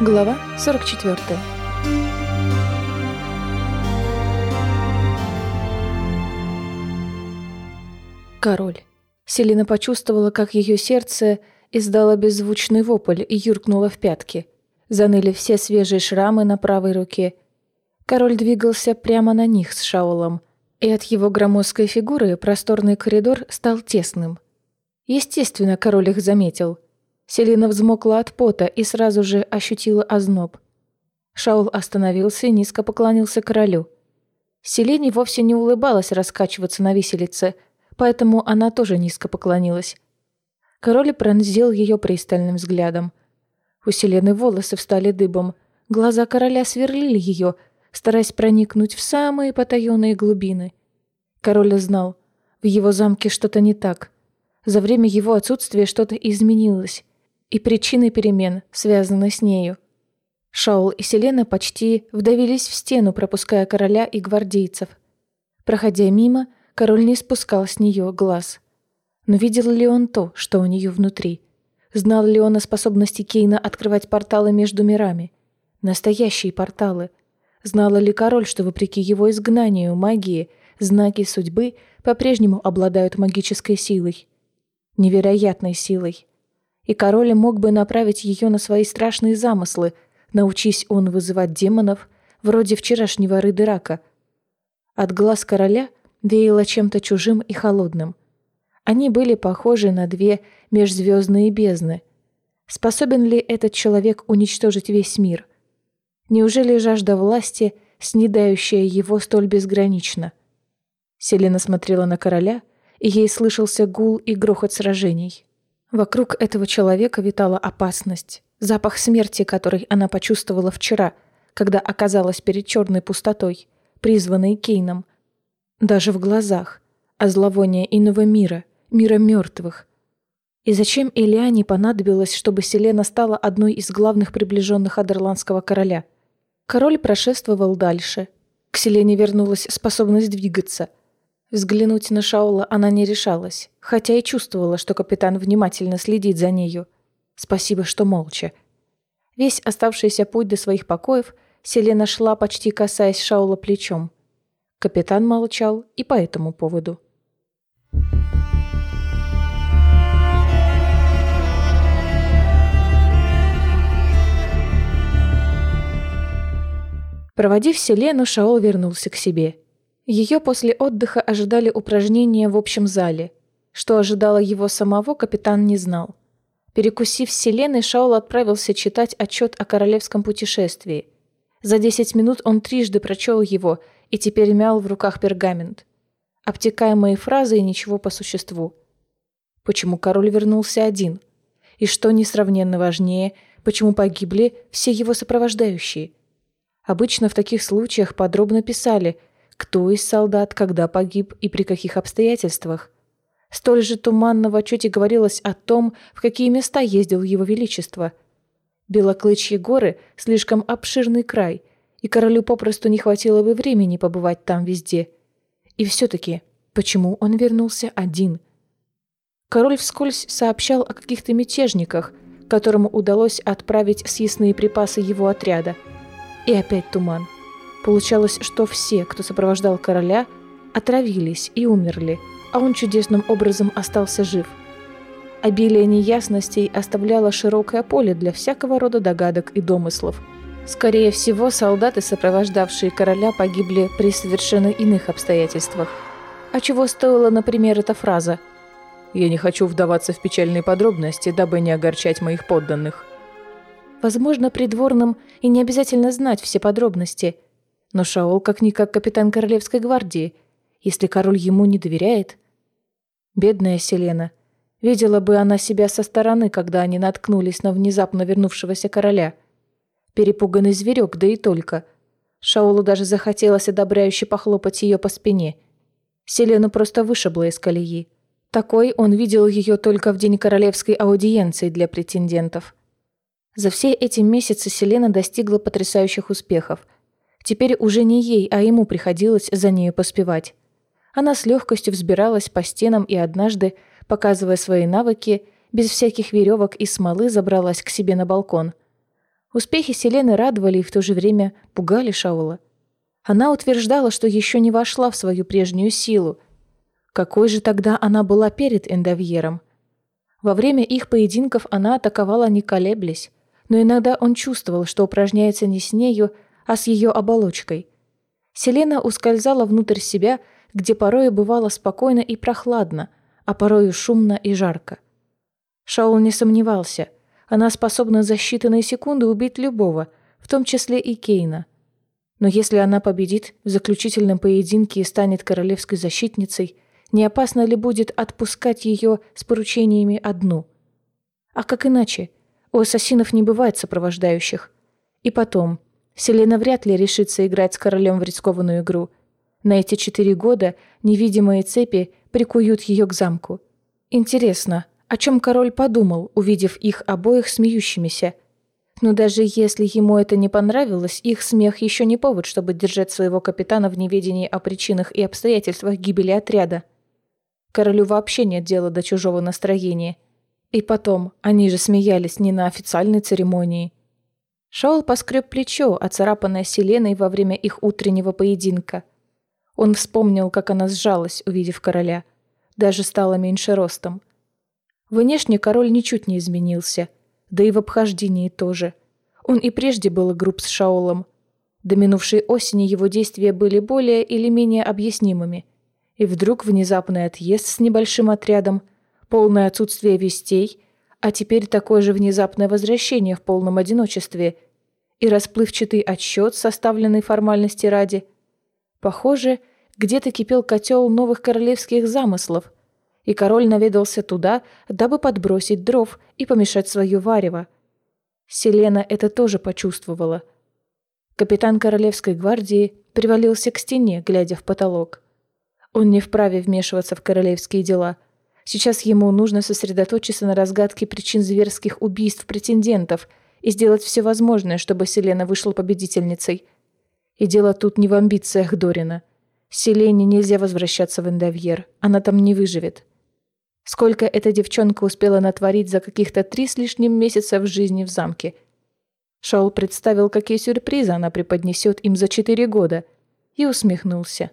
Глава 44 Король. Селина почувствовала, как ее сердце издало беззвучный вопль и юркнуло в пятки. Заныли все свежие шрамы на правой руке. Король двигался прямо на них с Шаолом, и от его громоздкой фигуры просторный коридор стал тесным. Естественно, король их заметил – Селина взмокла от пота и сразу же ощутила озноб. Шаул остановился и низко поклонился королю. Селине вовсе не улыбалась раскачиваться на виселице, поэтому она тоже низко поклонилась. Король пронзил ее пристальным взглядом. У Селены волосы встали дыбом, глаза короля сверлили ее, стараясь проникнуть в самые потаенные глубины. Король знал, в его замке что-то не так. За время его отсутствия что-то изменилось и причины перемен, связанные с нею. Шаул и Селена почти вдавились в стену, пропуская короля и гвардейцев. Проходя мимо, король не спускал с нее глаз. Но видел ли он то, что у нее внутри? Знал ли он о способности Кейна открывать порталы между мирами? Настоящие порталы. Знала ли король, что вопреки его изгнанию магии, знаки судьбы по-прежнему обладают магической силой? Невероятной силой и король мог бы направить ее на свои страшные замыслы, научись он вызывать демонов, вроде вчерашнего Рыдырака. От глаз короля веяло чем-то чужим и холодным. Они были похожи на две межзвездные бездны. Способен ли этот человек уничтожить весь мир? Неужели жажда власти, снедающая его столь безгранична? Селена смотрела на короля, и ей слышался гул и грохот сражений. Вокруг этого человека витала опасность, запах смерти, который она почувствовала вчера, когда оказалась перед черной пустотой, призванной Кейном. Даже в глазах, а зловоние иного мира, мира мертвых. И зачем Элиане понадобилось, чтобы Селена стала одной из главных приближенных Адерландского короля? Король прошествовал дальше. К Селене вернулась способность двигаться – Взглянуть на Шаула она не решалась, хотя и чувствовала, что капитан внимательно следит за нею. Спасибо, что молча. Весь оставшийся путь до своих покоев Селена шла, почти касаясь Шаула плечом. Капитан молчал и по этому поводу. Проводив Селену, Шаол вернулся к себе – ее после отдыха ожидали упражнения в общем зале. Что ожидало его самого, капитан не знал. Перекусив Селеной, Шаул отправился читать отчет о королевском путешествии. За десять минут он трижды прочел его и теперь мял в руках пергамент. Обтекаемые фразы и ничего по существу. Почему король вернулся один? И что несравненно важнее, почему погибли все его сопровождающие? Обычно в таких случаях подробно писали – кто из солдат когда погиб и при каких обстоятельствах. Столь же туманно в отчете говорилось о том, в какие места ездил его величество. Белоклычьи горы – слишком обширный край, и королю попросту не хватило бы времени побывать там везде. И все-таки, почему он вернулся один? Король вскользь сообщал о каких-то мятежниках, которому удалось отправить съестные припасы его отряда. И опять туман. Получалось, что все, кто сопровождал короля, отравились и умерли, а он чудесным образом остался жив. Обилие неясностей оставляло широкое поле для всякого рода догадок и домыслов. Скорее всего, солдаты, сопровождавшие короля, погибли при совершенно иных обстоятельствах. А чего стоила, например, эта фраза «Я не хочу вдаваться в печальные подробности, дабы не огорчать моих подданных». Возможно, придворным и не обязательно знать все подробности – но Шаол как-никак капитан Королевской гвардии. Если король ему не доверяет... Бедная Селена. Видела бы она себя со стороны, когда они наткнулись на внезапно вернувшегося короля. Перепуганный зверек, да и только. Шаолу даже захотелось одобряюще похлопать ее по спине. Селену просто вышибло из колеи. Такой он видел ее только в день королевской аудиенции для претендентов. За все эти месяцы Селена достигла потрясающих успехов – Теперь уже не ей, а ему приходилось за нею поспевать. Она с легкостью взбиралась по стенам и однажды, показывая свои навыки, без всяких веревок и смолы забралась к себе на балкон. Успехи Селены радовали и в то же время пугали Шаула. Она утверждала, что еще не вошла в свою прежнюю силу. Какой же тогда она была перед Эндовьером? Во время их поединков она атаковала не колеблясь, но иногда он чувствовал, что упражняется не с нею, а с ее оболочкой. Селена ускользала внутрь себя, где порою бывало спокойно и прохладно, а порою шумно и жарко. Шаул не сомневался. Она способна за считанные секунды убить любого, в том числе и Кейна. Но если она победит в заключительном поединке и станет королевской защитницей, не опасно ли будет отпускать ее с поручениями одну? А как иначе? У ассасинов не бывает сопровождающих. И потом, Селена вряд ли решится играть с королем в рискованную игру. На эти четыре года невидимые цепи прикуют ее к замку. Интересно, о чем король подумал, увидев их обоих смеющимися. Но даже если ему это не понравилось, их смех еще не повод, чтобы держать своего капитана в неведении о причинах и обстоятельствах гибели отряда. Королю вообще нет дела до чужого настроения. И потом, они же смеялись не на официальной церемонии. Шаул поскреб плечо, оцарапанное Селеной во время их утреннего поединка. Он вспомнил, как она сжалась, увидев короля. Даже стала меньше ростом – Внешне король ничуть не изменился, да и в обхождении тоже. Он и прежде был груб с Шаолом. До минувшей осени его действия были более или менее объяснимыми. И вдруг внезапный отъезд с небольшим отрядом, полное отсутствие вестей, а теперь такое же внезапное возвращение в полном одиночестве и расплывчатый отчет, составленный формальности ради. Похоже, где-то кипел котел новых королевских замыслов, и король наведался туда, дабы подбросить дров и помешать свое варево. Селена это тоже почувствовала. Капитан Королевской гвардии привалился к стене, глядя в потолок. Он не вправе вмешиваться в королевские дела. Сейчас ему нужно сосредоточиться на разгадке причин зверских убийств претендентов и сделать все возможное, чтобы Селена вышла победительницей. И дело тут не в амбициях Дорина. Селене нельзя возвращаться в Эндовьер, она там не выживет. Сколько эта девчонка успела натворить за каких-то три с лишним месяца в жизни в замке. Шоул представил, какие сюрпризы она преподнесет им за четыре года, и усмехнулся.